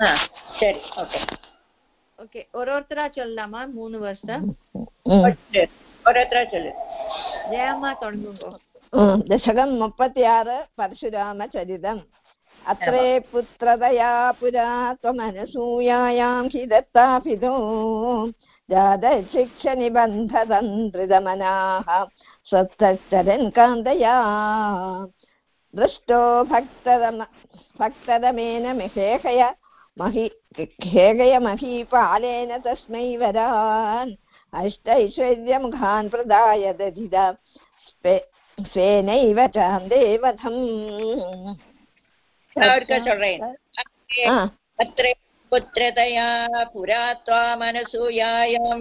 சரி okay okay ஒரு ஒருத்தரா சொல்லலாமா மூணு வருஷம் ஒரு ஒருத்தரா சொல்லு ஜெயம்மா தொடங்குங்க दशकं मुपति परशुरामचरितम् अत्रे पुरा त्वमनसूयायां हि जातशिक्षनिबन्धतन्त्रितमनाः दृष्टो भक्तरम भक्तरमेन मिहेहय महि खेगयमहीपालेन तस्मै वरान्। अष्टैश्वर्यमुखान् प्रदाय दधिद स्वेनैव च देवधम् अत्र पुत्रतया पुरा त्वामनसूयायां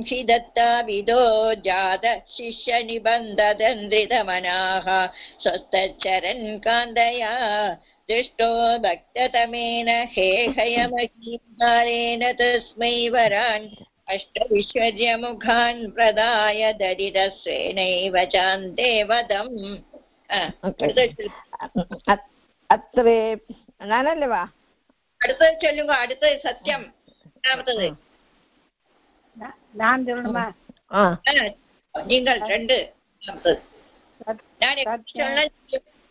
विदो जात शिष्यनिबन्धदन्द्रितमनाः स्वस्तच्चरन् कान्दया दृष्टो भक्ततमेन हे हयमहीन तस्मै वरान् अष्टविश्वर्यमुखान् प्रदाय दरिदस्वेनैव चान्ते वदम् അത്രേ ഞാനല്ലേ വാ അടുത്തത് ചൊല്ലുക അടുത്തത് സത്യം രണ്ടാമത്തത് ഞാൻ ചൊല്ലണമാ നിങ്ങൾ രണ്ട് ഞാൻ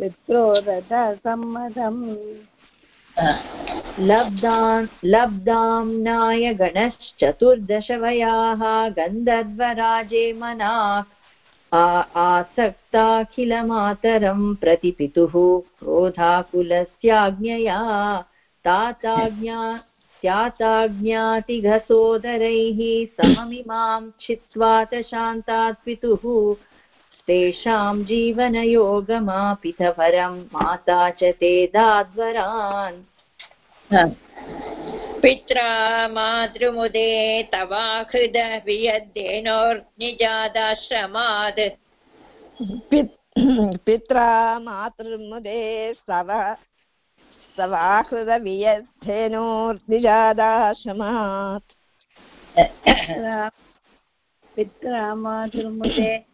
तजेशवरजः पित्रो रथा सम्मतम् ஆ, लब्धान् लब्धाम्नाय गणश्चतुर्दशवयाः गन्धर्वराजे मनाः। आसक्ताखिलमातरं प्रतिपितुः क्रोधाकुलस्याज्ञया। ताताज्ञा त्याताज्ञातिघसोदरैः सममिमां छित्त्वा च शान्तात् पितुः तेषां जीवनयोगमापितवरं माता च ते दाद्वरान्. पित्रा मातृमुदे तवाहृद वियद्देनोर्निजादाश्रमात् पित्रा मातृमुदे स्तव स्तवाहृदवियद्धेनोर्निजादाश्रमात्। पित्रा मातृमुदे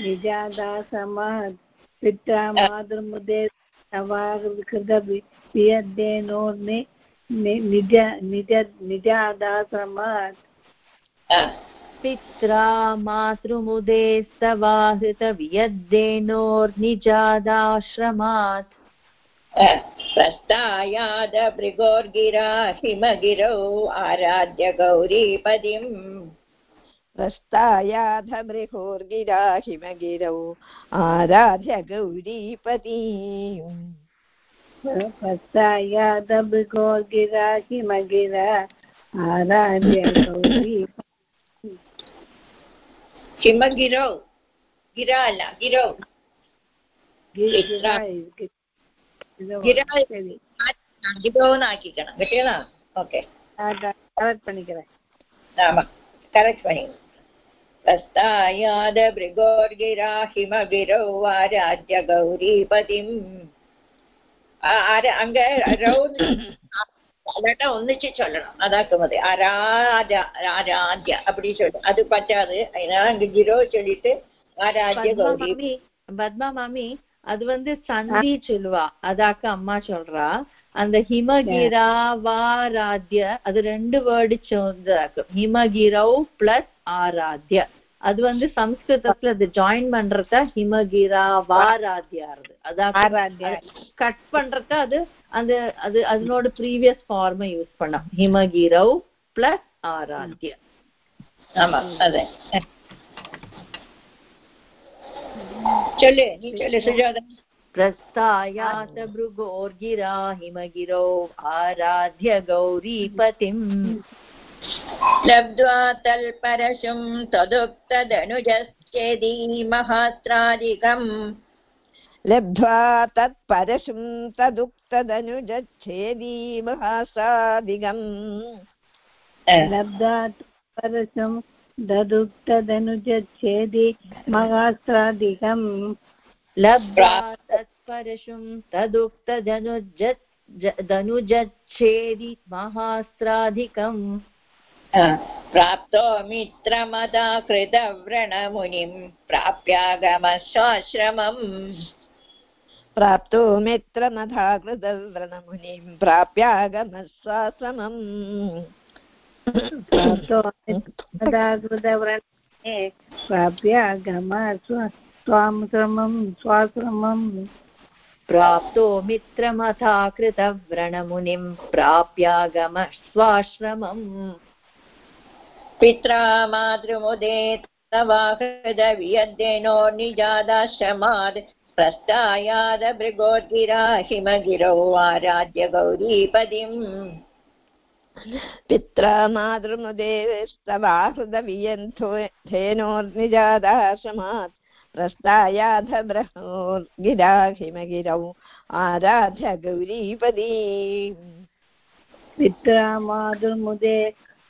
निजादा समात् पित्रा मातृमुदे सवाकृत वियद्देनोर्नि निज निज निजादाश्रमात् ஆ. पित्रा मातृमुदे स्तवाहृतवियद्देनोर्निजादाश्रमात् प्रस्थायाद हिमगिरौ आराध्य गौरीपदिम् प्रस्थायाधमृहोर्गिराहिमगिरौ आराध्य गौरीपतीम् प्रस्थायाधमृहोर्गिराहिमगिरा आराध्य गौरी। हिमगिरौ गिराल। गिरौ गिरौ नाकिकण ओके கரெக்ட் பண்ணிக்கிறேன் ஆமாம் கரெக்ட் பண்ணிக்கிறேன் தஸ்தாயாதபிரிகோர்கிராஹிமபிரௌ ஆராஜ்ய கௌரிபதிம் அங்க அதாட்ட ஒன்னிச்சு சொல்லணும் அதாக்குமது அராஜா ஆராஜ்ய அப்படி சொல்லு அது பற்றாது அதனால அங்க ஜிரோ சொல்லிட்டு ஆராஜ்ய கௌரி பத்மா மாமி அது வந்து சந்தி சொல்லுவா அதாக்க அம்மா சொல்றா அந்த ஹிமகிராவாராத்ய அது ரெண்டு வேர்டு சேர்ந்ததாக்கும் ஹிமகிரௌ பிளஸ் ஆராத்யா அது வந்து சம்ஸ்கிருதத்துல அது ஜாயின் பண்றத ஹிமகிரா வாராத்யா அது ஆராத்யா. கட் பண்றத அது அந்த அது அதனோட ப்ரீவியஸ் ஃபார்மை யூஸ் பண்ணோம் ஹிமகிரவ் பிளஸ் ஆராத்ய ஆமா அதே சொல்லு நீ சொல்லு சுஜாதா प्रस्थायात भृगोर्गिरा हिमगिरौ आराध्य गौरीपतिम् लब्ध्वा तल्परशुं तदुक्तदनुजश्चेदी महास्त्रादिकम्। लब्ध्वा तत्परशुं तदुक्तदनुजच्छेदी महासादिगम् लब्धात् परशं ददुक्तदनुजच्छेदि महास्त्रादिकम्। लब्ध्वा तत्परशुं तदुक्तदनुज दनुजच्छेदि महास्त्राधिकम् प्राप्तो मित्रमदा कृतव्रणमुनिं प्राप्यागमस्वाश्रमम् प्राप्तो मित्रमथा कृतव्रणमुनिं प्राप्यागमस्वाश्रमम् कृतव्रणे प्राप्य गम स्वाश्रमं स्वाश्रमम् प्राप्तो मित्रमथा कृतव्रणमुनिं प्राप्यागम स्वाश्रमम् पित्रा मातृमुदे तवाहृदवियद्देनो निजादाश्रमात् प्रस्थायाद भृगोद्गिरा हिमगिरौ आराध्य गौरीपदिम्। पित्रा मातृमुदेस्तवाहृदवियन्थो धेनोर्निजादाश्रमात् प्रस्थायाध ब्रह्मोर्गिरा हिमगिरौ आराध्य गौरीपदी पित्रा मातुर्मुदे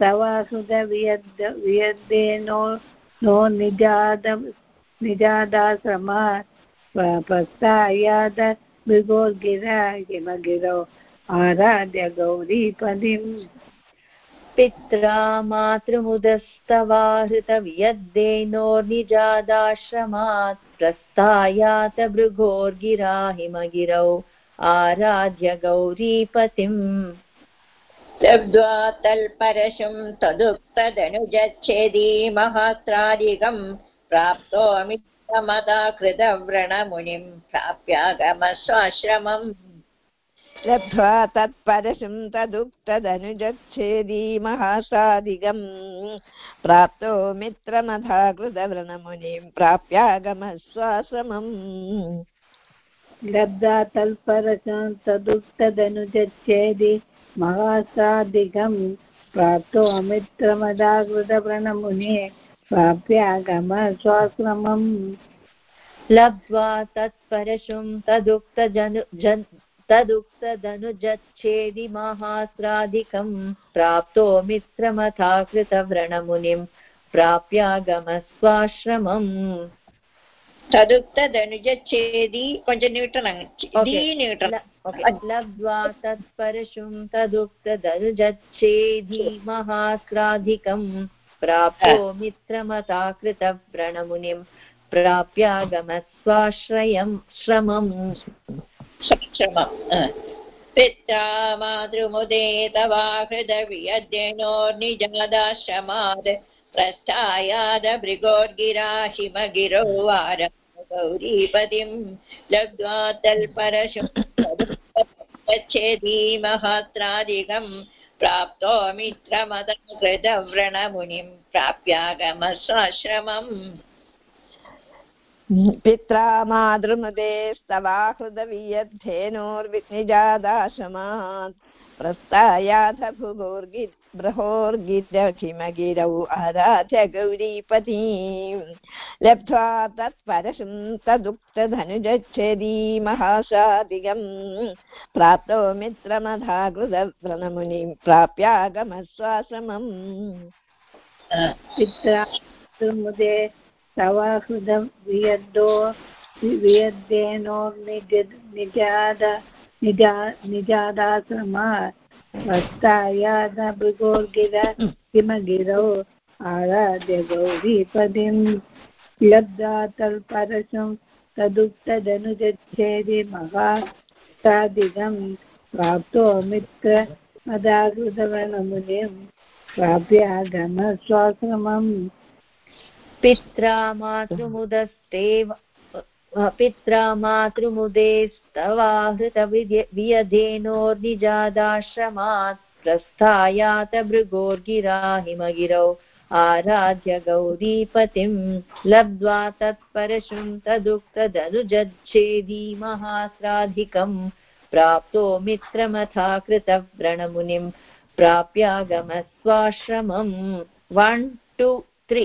सवासुद वियद् वियद्देनो नो निजाद निजादाश्रमा पस्तायाद मृगोर्गिरा हिमगिरौ आराध्य गौरीपदिम् पित्रा मातृमुदस्तवाहृतवियद्देनोर्निजादाश्रमात् प्रस्थायात भृगोर्गिरा हिमगिरौ आराध्य गौरीपतिम् लब्ध्वा तल्परशुं तदुक्तदनुजच्छेदी महास्त्रादिकम् प्राप्तो मित्रमदा कृतव्रणमुनिं प्राप्यागमस्वाश्रमम्। लब्ध्वा तत्परशुं तदुक्तदनुजच्छेदी महासादिगम् प्राप्तो मित्रमथा कृतव्रणमुनिं प्राप्यागमस्वाश्रमम्। लब्धा तल्परशं तदुक्तदनुजच्छेदि महासादिकं प्राप्तो अमित्रमदाकृतव्रणमुने प्राप्यागम स्वाश्रमम् लब्ध्वा तत्परशुं तदुक्तजनु जन् तदुक्तदनुजच्छेदि महास्त्राधिकम् प्राप्तो मित्रमथा प्राप्यागमस्वाश्रमम् तदुक्तदनुजच्छेदी கொஞ்சம் நீட்டணும் டி நீட்டணும் लब्ध्वा तत्परशुं तदुक्तदनुजच्छेदि महास्त्राधिकम् प्राप्तो मित्रमता कृतव्रणमुनिम् प्राप्यागमस्वाश्रयम् श्रमम् श्रमम् पित्रा मातृमुदे तवाहृदवियद्यनोर्निजादाश्रमात् प्रस्थायाद भृगोर्गिरा हिमगिरौ वार गौरीपतिम् लब्ध्वा तल्परशुच्छेदी महात्रादिकम् प्राप्तो मित्रमदकृतव्रणमुनिम् प्राप्यागमस्वाश्रमम् पित्रा मातृमदे स्तवाहृदवियद्धेनोर्निजादाश्रमात् प्रस्थायाथ भुगोर्गि बृहोर्गिरखिमगिरौ आराध्य गौरीपतीम् लब्ध्वा तत्परशुं तदुक्तधनुजच्छेदी महासादिगम् प्राप्तो मित्रमधा कृतव्रणमुनिं प्राप्यागमस्वाश्रमम् पित्रा मुदे सवाहृदं वियद्दो वियद्देनोर्निज निजाद निजा निजादाश्रमा हिमगिरौ आराध्य गौरीपदिं लब्धा तल्परशं तदुक्तदनुजच्छेदि महासादिगं प्राप्तो मित्र मदाकृतवनमुनिं प्राप्यागम स्वाश्रमम् पित्रा मातृमुदस्तेव पित्रा मातृमुदेस्त वियधेनोर्निजादाश्रमात् प्रस्थायात भृगोर्गिरा हिमगिरौ आराध्य गौरीपतिं लब्ध्वा तत्परशुं तदुक्तदनुजच्छेदी महास्राधिकम् प्राप्तो मित्रमथा कृतव्रणमुनिं प्राप्यागमस्वाश्रमम् वन् टु त्री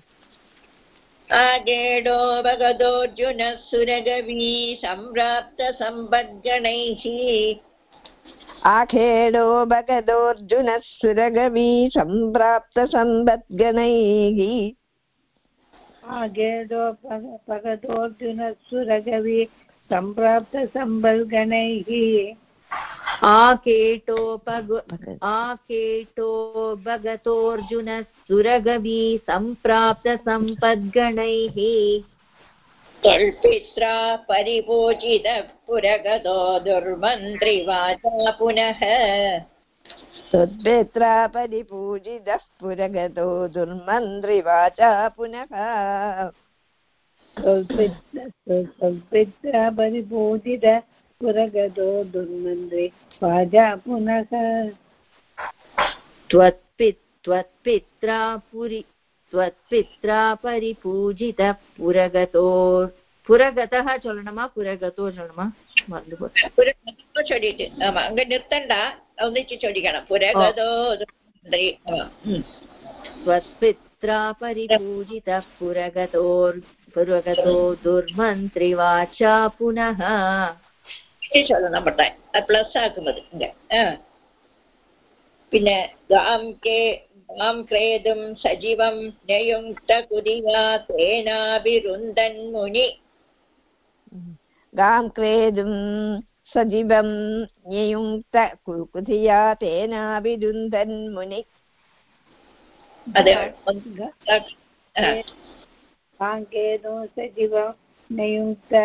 आगेडो भगदोऽर्जुनः सुरगवी सम्प्राप्तसम्पद्गणैः आखेडो भगदोऽर्जुनः सुरगवी सम्प्राप्तसम्पद्गणैः आगेदो भगदोऽर्जुनसुरगवि सम्प्राप्तसम्बल्गणैः आकेटोपग आकेटो भगतोऽर्जुनः सुरगवी सम्प्राप्तसम्पद्गणैः त्वल्पित्रा परिपूजितः पुरगतो दुर्मन्त्रिवाचा पुनः। त्वद्भेत्रा परिपूजितः पुरगतो दुर्मन्त्रिवाचा पुनः। परिपूजित पुरगदो दुर्मन्द्रे ख्वाजा पुनः त्वत्पित्रा पुरि त्वत्पित्रा परिपूजित पुरगतो पुरगतः சொல்லணுமா புரகத்தோ சொல்லணுமா மறந்து போட்டோ त्वत्पित्रा परिपूजित पुरगतो पुरगतो दुर्मन्त्रिवाचा पुनः விசேஷம் அதுதான் பண்றேன் ப்ளஸ் ஆகும்போது இங்க പിന്നെ ഗാം കേ ഗാം ക്രേതും സജീവം നയുക്ത കുതിയാ തേനാഭിരുന്ദൻ മുനി ഗാം ക്രേതും സജീവം നയുക്ത കുതിയാ തേനാഭിരുന്ദൻ മുനി അതെ ഗാം കേതും സജീവം നയുക്ത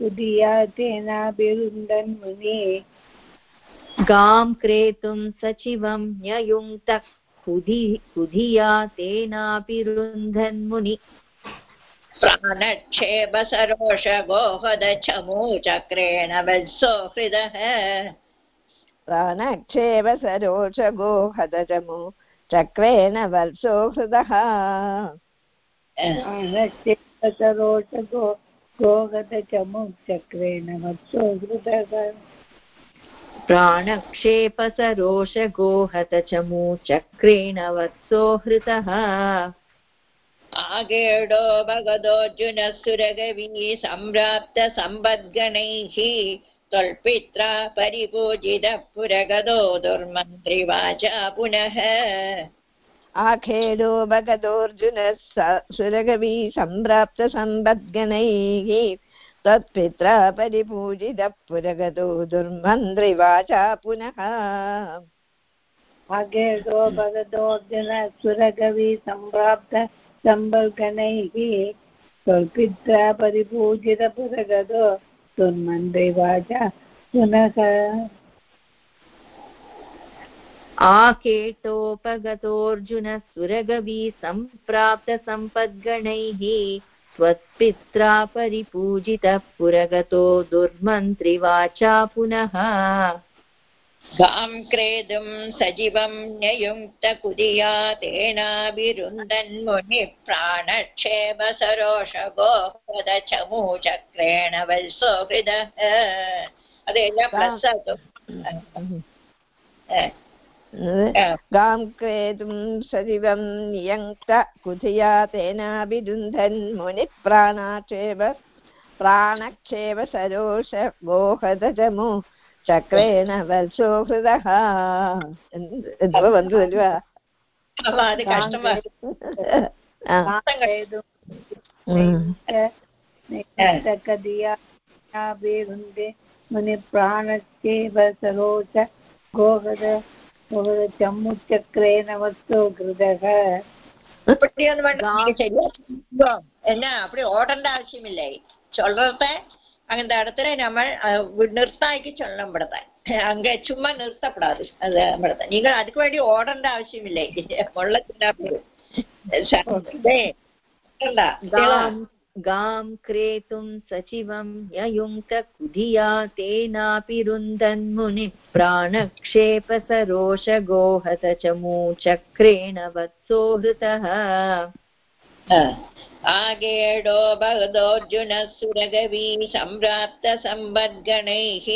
उदिया तेनाभिरुन्दन्मुने गां क्रेतुं सचिवं न्ययुङ्क्तः कुधि कुधिया तेनाभिरुन्धन्मुनि प्राणक्षेपसरोषगोहदचमूचक्रेण वत्सो हृदः। प्राणक्षेपसरोषगोहदचमु चक्रेण वत्सो हृदः। प्राणक्षेपसरोषगो प्राणक्षेपसरोषगोहतचमूचक्रेण वत्सो हृतः। आगेडो भगदोऽर्जुनः सुरगवी सम्प्राप्त सम्पद्गणैः त्वल्पित्रा परिपूजितः पुरगदो दुर्मन्त्रिवाचा पुनः। आखेडो भगदोऽर्जुनः सुरगवी सम्प्राप्तसम्पद्गणैः तत्पित्रा परिपूजितः पुरगतो दुर्मन्त्रिवाचा पुनः। आगेदो भगदोर्जुन सुरगवि सम्प्राप्त सम्बल्गणैः स्वल्पित्रा परिपूजितपुरगदो दुर्मन्त्रिवाचा पुनः। आकेटोपगतोऽर्जुनसुरगवी सम्प्राप्तसम्पद्गणैः स्वत्पित्रा परिपूजितः पुरगतो दुर्मन्त्रिवाचा पुनः। सां क्रेतुम् सजीवं न्ययुङ्क्तकुदिया तेनाभिरुन्दन्मुनिः प्राणक्षेमसरोषभो वदचमूचक्रेण वल्सो हृदः अदेल गां क्रेतुं सजीवं नियङ्क्त कुधिया तेनाभिरुन्धन् मुनिप्राणाक्षेप प्राणक्षेप सरोष गोहदजमु चक्रेण वर्षो हृदः वदति वा मुनिप्राणक्षेप सरोष गोहद ചമ്മുചക്രേ നമസ്തോ കൃതക ഇപ്പടിയൊന്നും വേണ്ട ശരിയാ എന്നാ അപ്പടി ഓടേണ്ട ആവശ്യമില്ലേ? ചൊല്ലത്തെ அந்த இடத்துல நம்ம நிறுத்தாக்கி சொல்லணும் படத்தான் அங்க சும்மா நிறுத்தப்படாது அது படத்தான் நீங்க அதுக்கு வேண்டி ஓடேണ്ട ஆവശ്யம் இல்லை முள்ள தின்னா गां क्रेतुं सचिवं ययुङ्क्तकुधिया तेनापि रुन्दन्मुनिः प्राणक्षेपसरोषगोहत च मूचक्रेण वत्सो हृतः। आगेडो भगदोऽर्जुनः सुरगवी सम्प्राप्तसम्बद्गणैः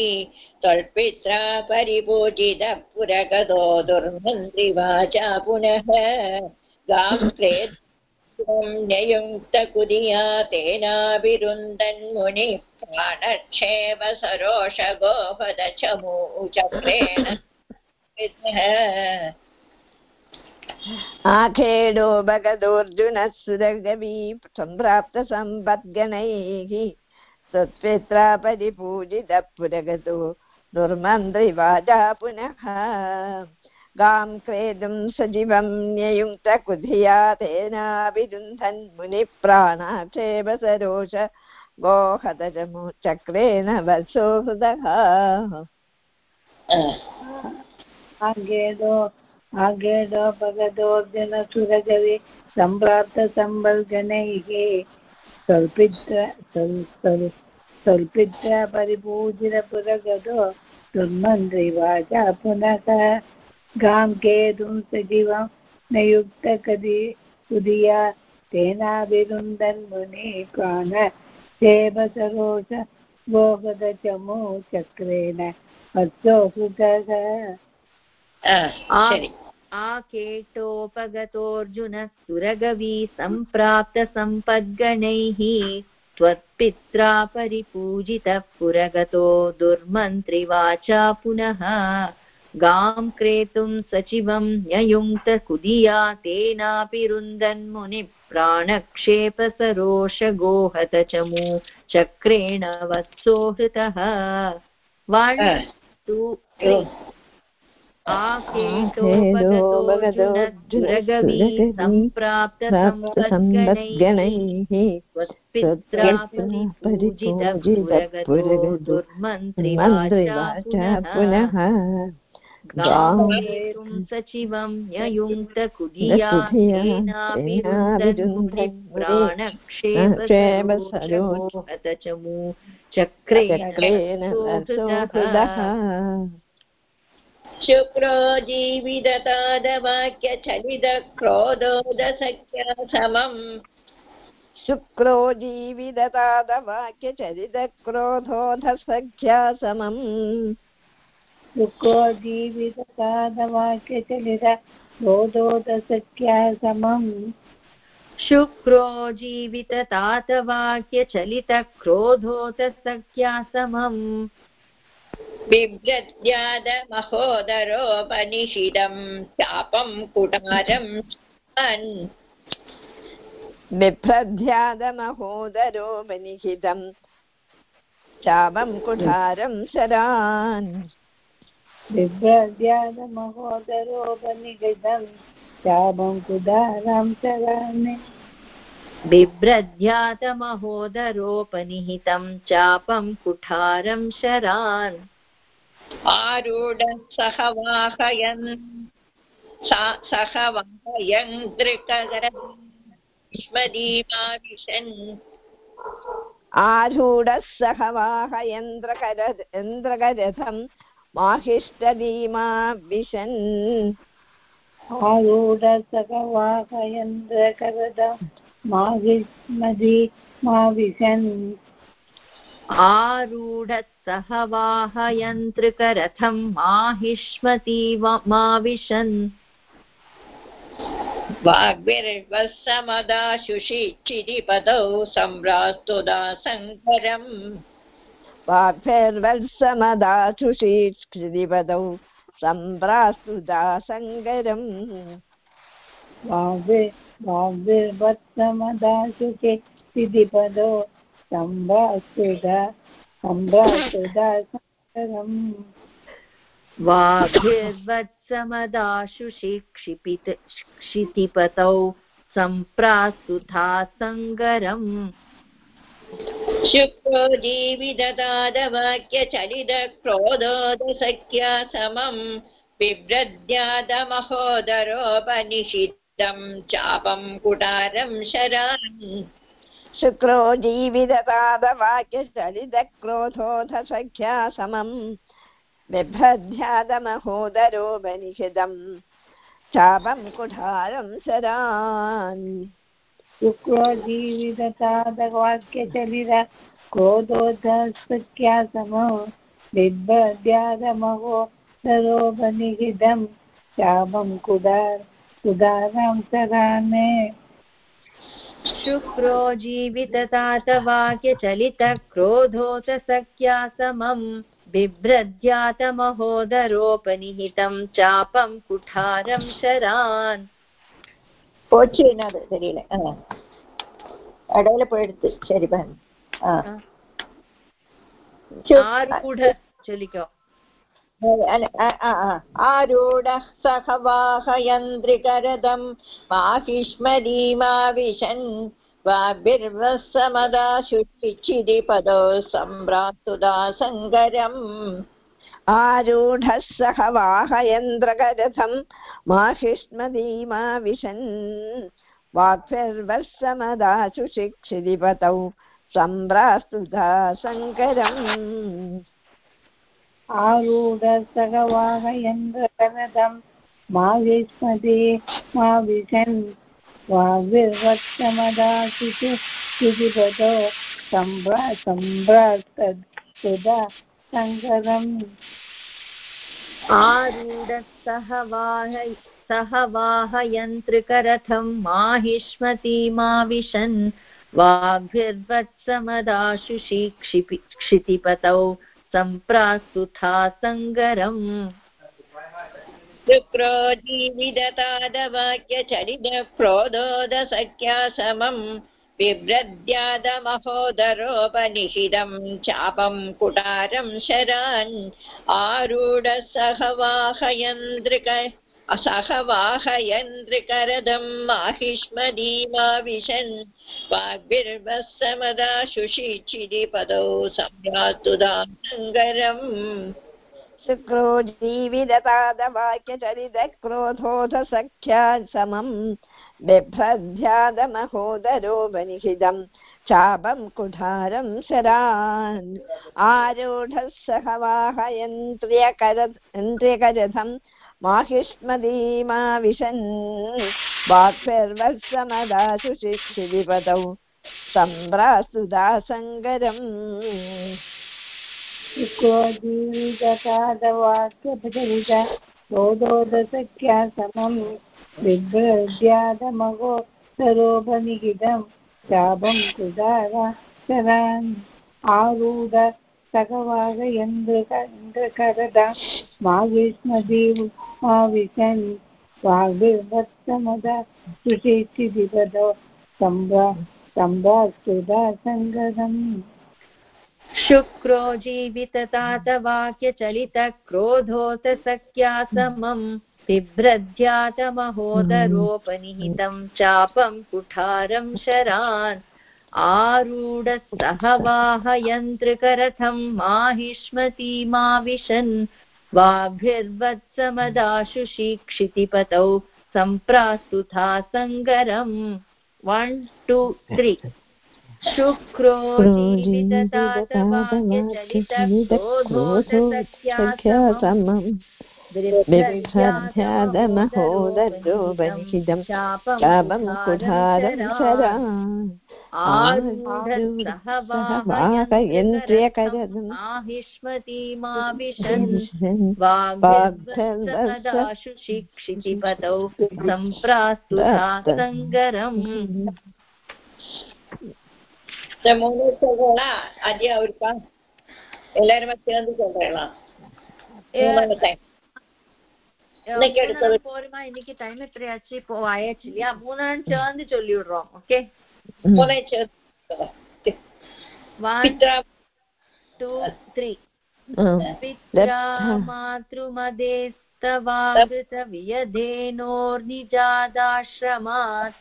त्वल्पित्रा परिपूजितः पुरगतो दुर्मन्त्रिवाचा पुनः। गां क्रेत्वं न्ययुङ्क्तकुदिया तेनाभिरुन्दन्मुनिः प्राणक्षेप सरोषगोपद च मूचक्रेण आखेडो भगदोऽर्जुनः सुरगवी सम्प्राप्तसम्पद्गणैः तत्पित्रा परिपूजितः पुरगतो दुर्मन्त्रिवाजा पुनः गां क्रेतुं सजीवं न्ययुङ्क्तकुधिया तेनाभिरुन्धन् मुनिप्राणाक्षेप सरोष गोहत च चक्रेण वत्सो हृदः आगेदो स्वल्पित्र स्वल्- स्वल्- स्वल्पित्र दुर्मन्त्रिवाचा पुनः गां केतुं सजीवं न युक्तकदि उदिया तेनाभिरुन्दन् मुनि प्राण। सेवसरोष गोगदचमु चक्रेण। वत्सो सुतः आकेटोपगतोऽर्जुनः सुरगवी सम्प्राप्तसम्पद्गणैः त्वत्पित्रा परिपूजितः पुरगतो दुर्मन्त्रिवाचा पुनः। गां क्रेतुं सचिवं न्ययुङ्क्तकुदिया तेनापि रुन्दन्मुनिः प्राणक्षेपसरोषगोहत चमू चक्रेण वत्सो हृतः टु सम्प्राप्तसम्पद्गणैः दुर्मन्त्रिवाचा पुनः सचिवं न्ययुङ्क्तकुधिया तेनाभिरुन्दन्मुनिः प्राणक्षेपसरोषगोहत चमू चक्रेण शुक्रो जीविदतादवाक्यचलितक्रोधोदसख्या समम् शुक्रो जीविदतादवाक्यचरितक्रोधोधसख्या समम् सुखो जीवितपादवाक्यचलित बोधोदसख्या समम् शुक्रो जीविततातवाक्यचलितक्रोधोतसख्या समम् बिभ्रत्यादमहोदरोपनिषिदम् चापं कुटारं शन् बिभ्रध्यादमहोदरो बनिहितं चापं कुठारं शरान्। बिभ्रद्यादमहोदरोपनिगतं चापं कुदारां चरामि बिभ्रध्यातमहोदरोपनिहितं चापं कुठारं शरान्। आरूढः सह वाहयन् सह आरूढः माहिष्टदीमा विशन्। आरूढसखवाहयन्द्रकरदं माविस्मदि सह वाहयन्त्रिकरथं माहिष्मती माविशन् वाग्भिर्वत्समदाशुषिचिदिपदौ सम्भ्रास्तुदासङ्करम् वाग्भिर्वत्समदाशुषीक्षिदिपदौ सम्प्रास्तु दासङ्गरम् वाग्भि वाग्भिर्वत्समदाशुके सिद्धिपदो सम्भास्तुध सम्भ्रातुदासङ्करम् वाग्भिर्वत्समदाशु क्षिपित क्षितिपतौ सम्प्रास्तुथा सङ्गरम् शुक्रो जीविददादवाक्यचलितक्रोधोदसख्या समम् बिभ्रद्यादमहोदरोपनिषिद्धं चापं कुटारं शरान्। शुक्रो जीवितपादवाक्यचलितक्रोधोऽथ सख्या समम् बिभ्रध्यादमहोदरो बनिषिदम् चापं कुठारं जीविततादवाक्यचलित क्रोधोदसख्या समो बिभ्रद्यादमहो सरोपनिहितं शापं कुदार कुदारां सराने शुक्रो जीविततातवाक्यचलितक्रोधोऽथ सख्या समम् बिभ्रद्यातमहोदरोपनिहितं चापं പോച്ചു കഴിഞ്ഞാൽ അത് തെരയിൽ ആ. ആ ആറു കൂട ചലിക്കോ ആ. ആ. ആ ശരി പറ ആരൂഢ ചൊലിക്കോ ആരൂഢ സഹവാഹയന്ത്രി കരതം आरूढः सह वाहयन्द्रकरथं माहिष्मदीमा विशन् वाक्भिर्वत्समदाशु शिक्षिदिपतौ सम्भ्रास्तुधा सङ्करम् आरूढसह वाहयन्द्रकरदं मा विस्मते मा विशन् वाग्विर्वत्समदाशिषु शिशिपदो सम्भ्रा सम्भ्रास्तदा सङ्गरम् आरूढः वाह सह वाहयन्त्रिकरथं माहिष्मतीमाविशन्। वाग्भिर्वत्समदाशु क्षिपि क्षितिपतौ सम्प्रास्तुथा सङ्गरम् शुक्रो जीविदतादवाक्यचरितक्रोधोदसख्या समम् बिभ्रद्यादमहोदरोपनिषिदं चापं कुटारं शरान् आरूढः सह वाहयन्द्रिक सह वाहयन्द्रिकरदं माहिष्मदीमाविशन् सम्यास्तुदा सङ्गरम् शुक्रो जीवितपादवाक्यचरितक्रोधोऽथ समम् बिभ्रध्यादमहोदरो बनिषिदं चापं कुठारं शरान्। आरूढः सह वाहयन्त्र्यकरथं माहिष्मदीमा विशन् वाक्भिर्वत्समदाशु शिक्षिदिपतौ सम्भ्रास्तुदा सङ्गरम् शुक्रोजीवितपादवाक्यपचरित क्रोधोदसख्या समम् बिभ्रद्यादमगो सरोपनिहितं शापं कुदारा शरान् आरूढ सकवागयन्द्रकरदा सङ्गरम् शुक्रो जीविततातवाक्यचलितक्रोधोऽथ सख्या समम् बिभ्रद्यातमहोदरोपनिहितं चापं कुठारं शरान्। आरूढः वाहयन्त्रिकरथं माहिष्मतीमाविशन्। वाग्भिर्वत्समदाशु क्षितिपतौ सम्प्रास्तुथा सङ्गरम् वन् टु त्री शुक्रो जीविततातवाक्यचलितक्रोधोऽथ बिभ्रध्यादमहोदरोपनिषिदं चापं कुठारं शरान् वाहयन्त्र्यकरदम् आहिष्मतीमाविशन् वाग्भिर्वत्समदाशु शिक्षितिपतौ सम्प्रास्तुता सङ्गरम् இந்த மூணு சொல்றோம்லாம் அஜய் அவருக்கா எல்லாருமே சேர்ந்து சொல்றேன் மூணாவது time. இன்னைக்கு எடுத்தது. போருமா இன்னைக்கு டைம் எத்தனை ஆச்சு இப்போ ஆயாச்சு இல்லையா மூணாம் சேர்ந்து சொல்லி விடுறோம் ஓகே மூணையும் சேர்ந்து ஒன் பித்ரா टु त्री आम्। पित्रा दत्ता। मातृमदेस्तवावृतवियधेनोर्निजादाश्रमात्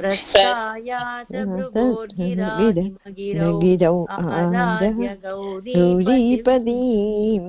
प्रस्थायात भृगोर्गिरा हिमगिरौ गिरौ आराध्य गौरीपतिम् गौरीपदीम्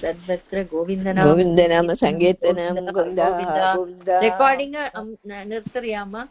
सर्वत्र गोविन्दनाम गोविन्दनाम रेकार्डिङ्ग् निर्तयामः